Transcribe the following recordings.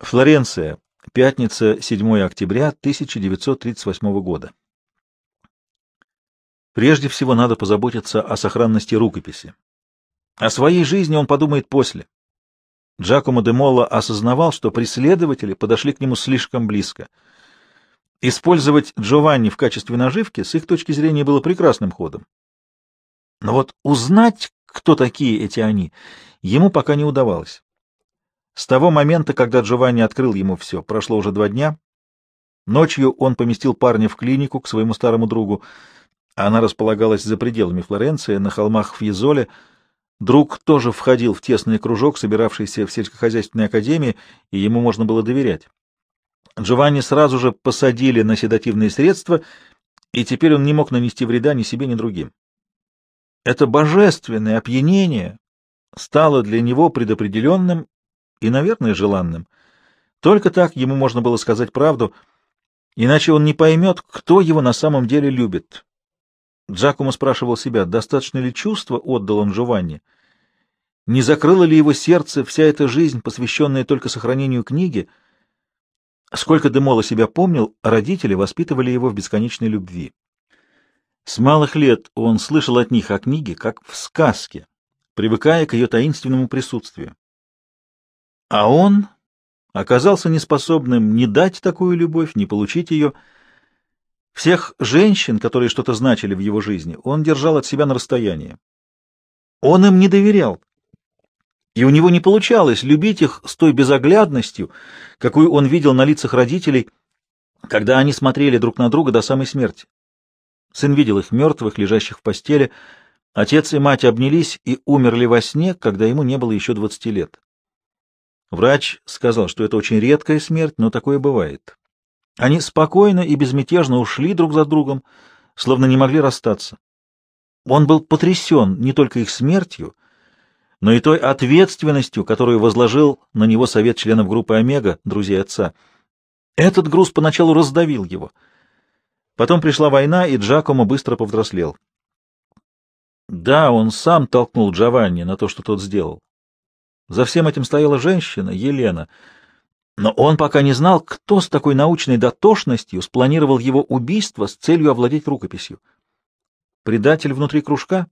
Флоренция. Пятница, 7 октября 1938 года. Прежде всего надо позаботиться о сохранности рукописи. О своей жизни он подумает после. Джакомо де Молло осознавал, что преследователи подошли к нему слишком близко. Использовать Джованни в качестве наживки с их точки зрения было прекрасным ходом. Но вот узнать, кто такие эти они, ему пока не удавалось. С того момента, когда Джованни открыл ему все, прошло уже два дня. Ночью он поместил парня в клинику к своему старому другу. Она располагалась за пределами Флоренции, на холмах Фьезоле. Друг тоже входил в тесный кружок, собиравшийся в сельскохозяйственной академии, и ему можно было доверять. Джованни сразу же посадили на седативные средства, и теперь он не мог нанести вреда ни себе, ни другим. Это божественное опьянение стало для него предопределенным и, наверное, желанным. Только так ему можно было сказать правду, иначе он не поймет, кто его на самом деле любит. Джакомо спрашивал себя, достаточно ли чувства отдал он Джованни, не закрыло ли его сердце вся эта жизнь, посвященная только сохранению книги. Сколько Демола себя помнил, родители воспитывали его в бесконечной любви. С малых лет он слышал от них о книге, как в сказке, привыкая к ее таинственному присутствию. А он оказался неспособным ни дать такую любовь, ни получить ее. Всех женщин, которые что-то значили в его жизни, он держал от себя на расстоянии. Он им не доверял, и у него не получалось любить их с той безоглядностью, какую он видел на лицах родителей, когда они смотрели друг на друга до самой смерти. Сын видел их мертвых, лежащих в постели. Отец и мать обнялись и умерли во сне, когда ему не было еще двадцати лет. Врач сказал, что это очень редкая смерть, но такое бывает. Они спокойно и безмятежно ушли друг за другом, словно не могли расстаться. Он был потрясен не только их смертью, но и той ответственностью, которую возложил на него совет членов группы «Омега», друзей отца. Этот груз поначалу раздавил его. Потом пришла война, и Джакомо быстро повзрослел. Да, он сам толкнул Джованни на то, что тот сделал. За всем этим стояла женщина, Елена. Но он пока не знал, кто с такой научной дотошностью спланировал его убийство с целью овладеть рукописью. Предатель внутри кружка?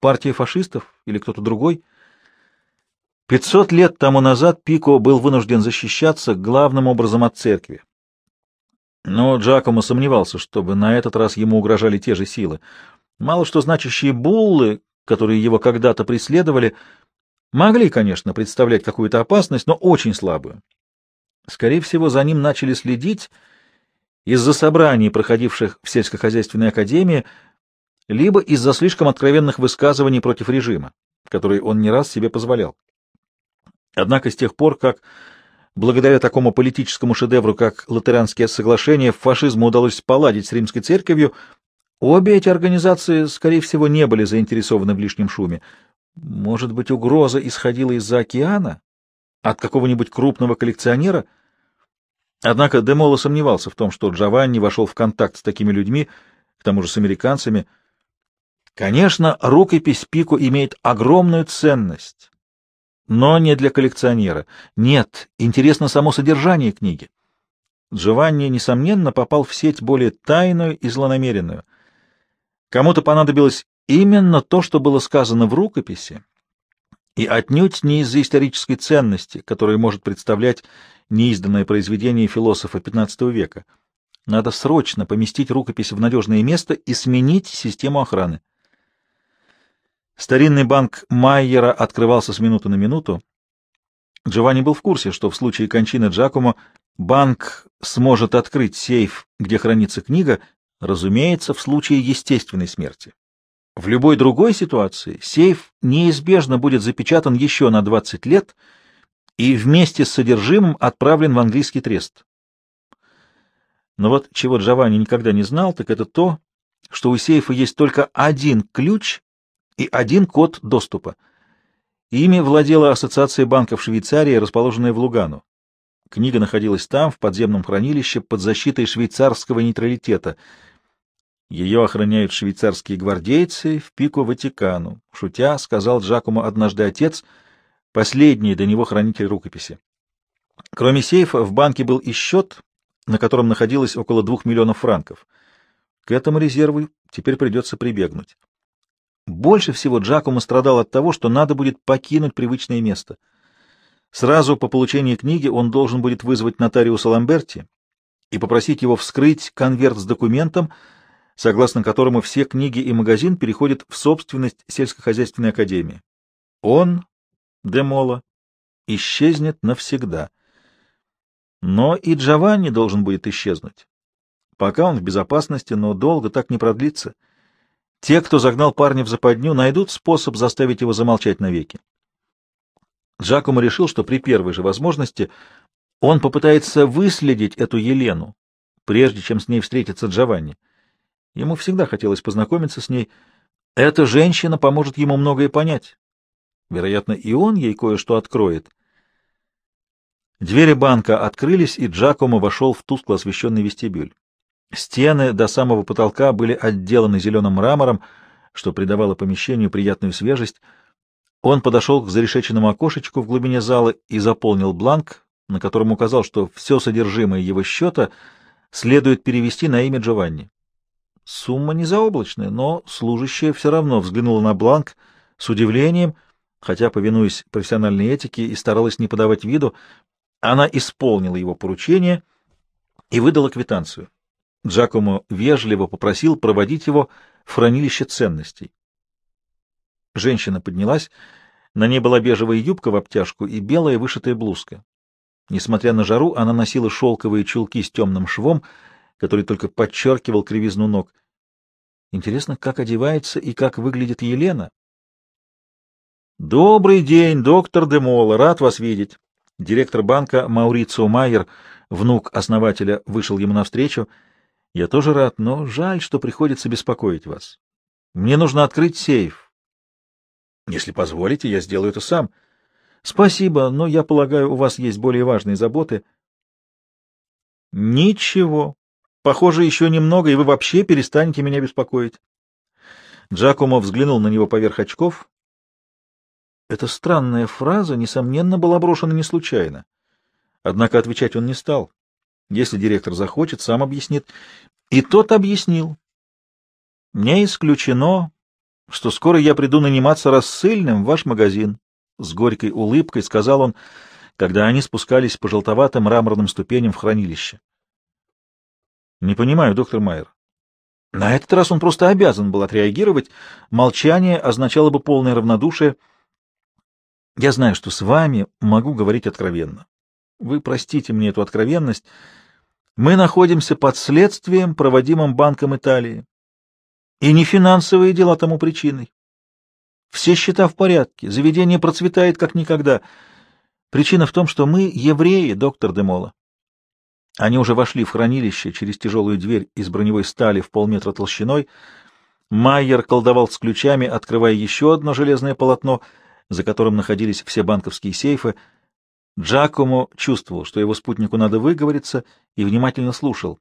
Партия фашистов или кто-то другой? Пятьсот лет тому назад Пико был вынужден защищаться главным образом от церкви. Но Джакомо сомневался, чтобы на этот раз ему угрожали те же силы. Мало что значащие буллы, которые его когда-то преследовали, Могли, конечно, представлять какую-то опасность, но очень слабую. Скорее всего, за ним начали следить из-за собраний, проходивших в сельскохозяйственной академии, либо из-за слишком откровенных высказываний против режима, которые он не раз себе позволял. Однако с тех пор, как благодаря такому политическому шедевру, как Латеранские соглашения, фашизму удалось поладить с римской церковью, обе эти организации, скорее всего, не были заинтересованы в лишнем шуме. Может быть, угроза исходила из-за океана? От какого-нибудь крупного коллекционера? Однако Демоло сомневался в том, что Джованни вошел в контакт с такими людьми, к тому же с американцами. Конечно, рукопись Пико имеет огромную ценность, но не для коллекционера. Нет, интересно само содержание книги. Джованни, несомненно, попал в сеть более тайную и злонамеренную. Кому-то понадобилось Именно то, что было сказано в рукописи, и отнюдь не из-за исторической ценности, которую может представлять неизданное произведение философа XV века. Надо срочно поместить рукопись в надежное место и сменить систему охраны. Старинный банк Майера открывался с минуты на минуту. Джованни был в курсе, что в случае кончины Джакомо банк сможет открыть сейф, где хранится книга, разумеется, в случае естественной смерти. В любой другой ситуации сейф неизбежно будет запечатан еще на 20 лет и вместе с содержимым отправлен в английский трест. Но вот чего Джованни никогда не знал, так это то, что у сейфа есть только один ключ и один код доступа. Ими владела Ассоциация банков Швейцарии, расположенная в Лугану. Книга находилась там, в подземном хранилище, под защитой швейцарского нейтралитета — ее охраняют швейцарские гвардейцы в пику Ватикану, шутя, сказал Джакому однажды отец, последний до него хранитель рукописи. Кроме сейфа, в банке был и счет, на котором находилось около двух миллионов франков. К этому резерву теперь придется прибегнуть. Больше всего Джакомо страдал от того, что надо будет покинуть привычное место. Сразу по получении книги он должен будет вызвать нотариуса Ламберти и попросить его вскрыть конверт с документом, согласно которому все книги и магазин переходят в собственность сельскохозяйственной академии. Он, Демола, исчезнет навсегда. Но и Джованни должен будет исчезнуть. Пока он в безопасности, но долго так не продлится. Те, кто загнал парня в западню, найдут способ заставить его замолчать навеки. Джакомо решил, что при первой же возможности он попытается выследить эту Елену, прежде чем с ней встретится Джованни. Ему всегда хотелось познакомиться с ней. Эта женщина поможет ему многое понять. Вероятно, и он ей кое-что откроет. Двери банка открылись, и Джакомо вошел в тускло освещенный вестибюль. Стены до самого потолка были отделаны зеленым мрамором, что придавало помещению приятную свежесть. Он подошел к зарешеченному окошечку в глубине зала и заполнил бланк, на котором указал, что все содержимое его счета следует перевести на имя Джованни. Сумма не заоблачная, но служащая все равно взглянула на бланк с удивлением, хотя, повинуясь профессиональной этике, и старалась не подавать виду, она исполнила его поручение и выдала квитанцию. Джакомо вежливо попросил проводить его в хранилище ценностей. Женщина поднялась, на ней была бежевая юбка в обтяжку и белая вышитая блузка. Несмотря на жару, она носила шелковые чулки с темным швом, который только подчеркивал кривизну ног. Интересно, как одевается и как выглядит Елена? «Добрый день, доктор Демола, рад вас видеть!» Директор банка Маурицио Майер, внук основателя, вышел ему навстречу — я тоже рад, но жаль, что приходится беспокоить вас. Мне нужно открыть сейф. Если позволите, я сделаю это сам. Спасибо, но я полагаю, у вас есть более важные заботы. Ничего. Похоже, еще немного, и вы вообще перестанете меня беспокоить. Джакомо взглянул на него поверх очков. Эта странная фраза, несомненно, была брошена не случайно. Однако отвечать он не стал. Если директор захочет, сам объяснит. И тот объяснил. Не исключено, что скоро я приду наниматься рассыльным в ваш магазин. С горькой улыбкой сказал он, когда они спускались по желтоватым мраморным ступеням в хранилище. Не понимаю, доктор Майер. На этот раз он просто обязан был отреагировать. Молчание означало бы полное равнодушие. Я знаю, что с вами могу говорить откровенно. Вы простите мне эту откровенность. Мы находимся под следствием, проводимым Банком Италии. И не финансовые дела тому причиной. Все счета в порядке, заведение процветает как никогда. Причина в том, что мы евреи, доктор Демола. Они уже вошли в хранилище через тяжелую дверь из броневой стали в полметра толщиной. Майер колдовал с ключами, открывая еще одно железное полотно, за которым находились все банковские сейфы — Джакомо чувствовал, что его спутнику надо выговориться, и внимательно слушал.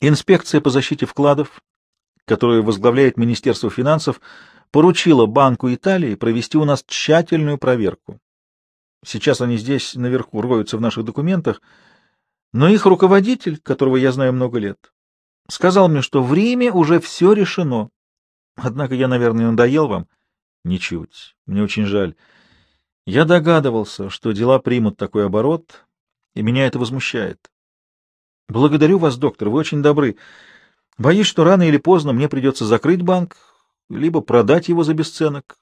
Инспекция по защите вкладов, которую возглавляет Министерство финансов, поручила Банку Италии провести у нас тщательную проверку. Сейчас они здесь наверху роются в наших документах, но их руководитель, которого я знаю много лет, сказал мне, что в Риме уже все решено. Однако я, наверное, надоел вам. Ничуть. Мне очень жаль. Я догадывался, что дела примут такой оборот, и меня это возмущает. Благодарю вас, доктор, вы очень добры. Боюсь, что рано или поздно мне придется закрыть банк, либо продать его за бесценок.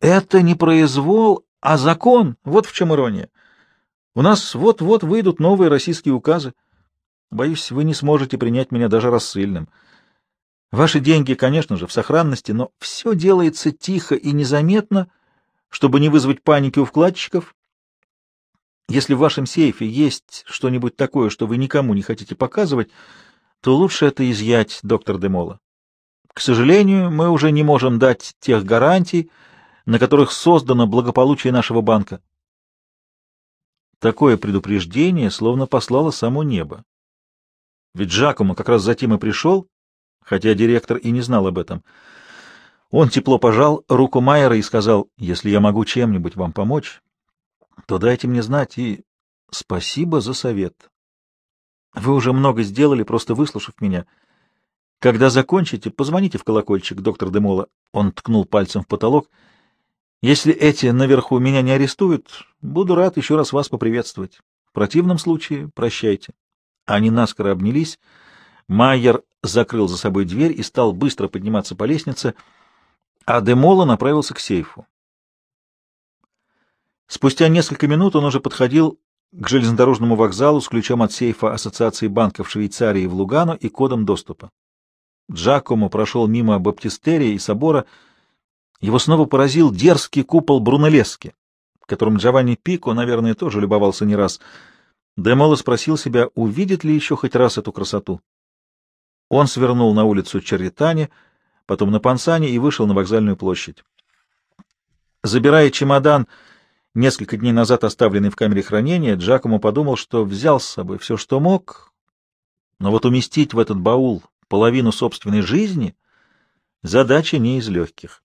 Это не произвол, а закон. Вот в чем ирония. У нас вот-вот выйдут новые российские указы. Боюсь, вы не сможете принять меня даже рассыльным. Ваши деньги, конечно же, в сохранности, но все делается тихо и незаметно, чтобы не вызвать паники у вкладчиков? Если в вашем сейфе есть что-нибудь такое, что вы никому не хотите показывать, то лучше это изъять, доктор Демола. К сожалению, мы уже не можем дать тех гарантий, на которых создано благополучие нашего банка. Такое предупреждение словно послало само небо. Ведь Джакомо как раз затем и пришел, хотя директор и не знал об этом — он тепло пожал руку Майера и сказал, «Если я могу чем-нибудь вам помочь, то дайте мне знать, и Спасибо за совет. Вы уже много сделали, просто выслушав меня. Когда закончите, позвоните в колокольчик, доктор Демола. Он ткнул пальцем в потолок. Если эти наверху меня не арестуют, буду рад еще раз вас поприветствовать. В противном случае прощайте. Они наскоро обнялись. Майер закрыл за собой дверь и стал быстро подниматься по лестнице, а Демола направился к сейфу. Спустя несколько минут он уже подходил к железнодорожному вокзалу с ключом от сейфа Ассоциации банков Швейцарии в Лугану и кодом доступа. Джакомо прошел мимо баптистерия и собора. Его снова поразил дерзкий купол Брунеллески, которым Джованни Пико, наверное, тоже любовался не раз. Демоло спросил себя, увидит ли еще хоть раз эту красоту. Он свернул на улицу Черритани, потом на Пансане и вышел на вокзальную площадь. Забирая чемодан, несколько дней назад оставленный в камере хранения, Джакомо подумал, что взял с собой все, что мог, но вот уместить в этот баул половину собственной жизни — задача не из легких.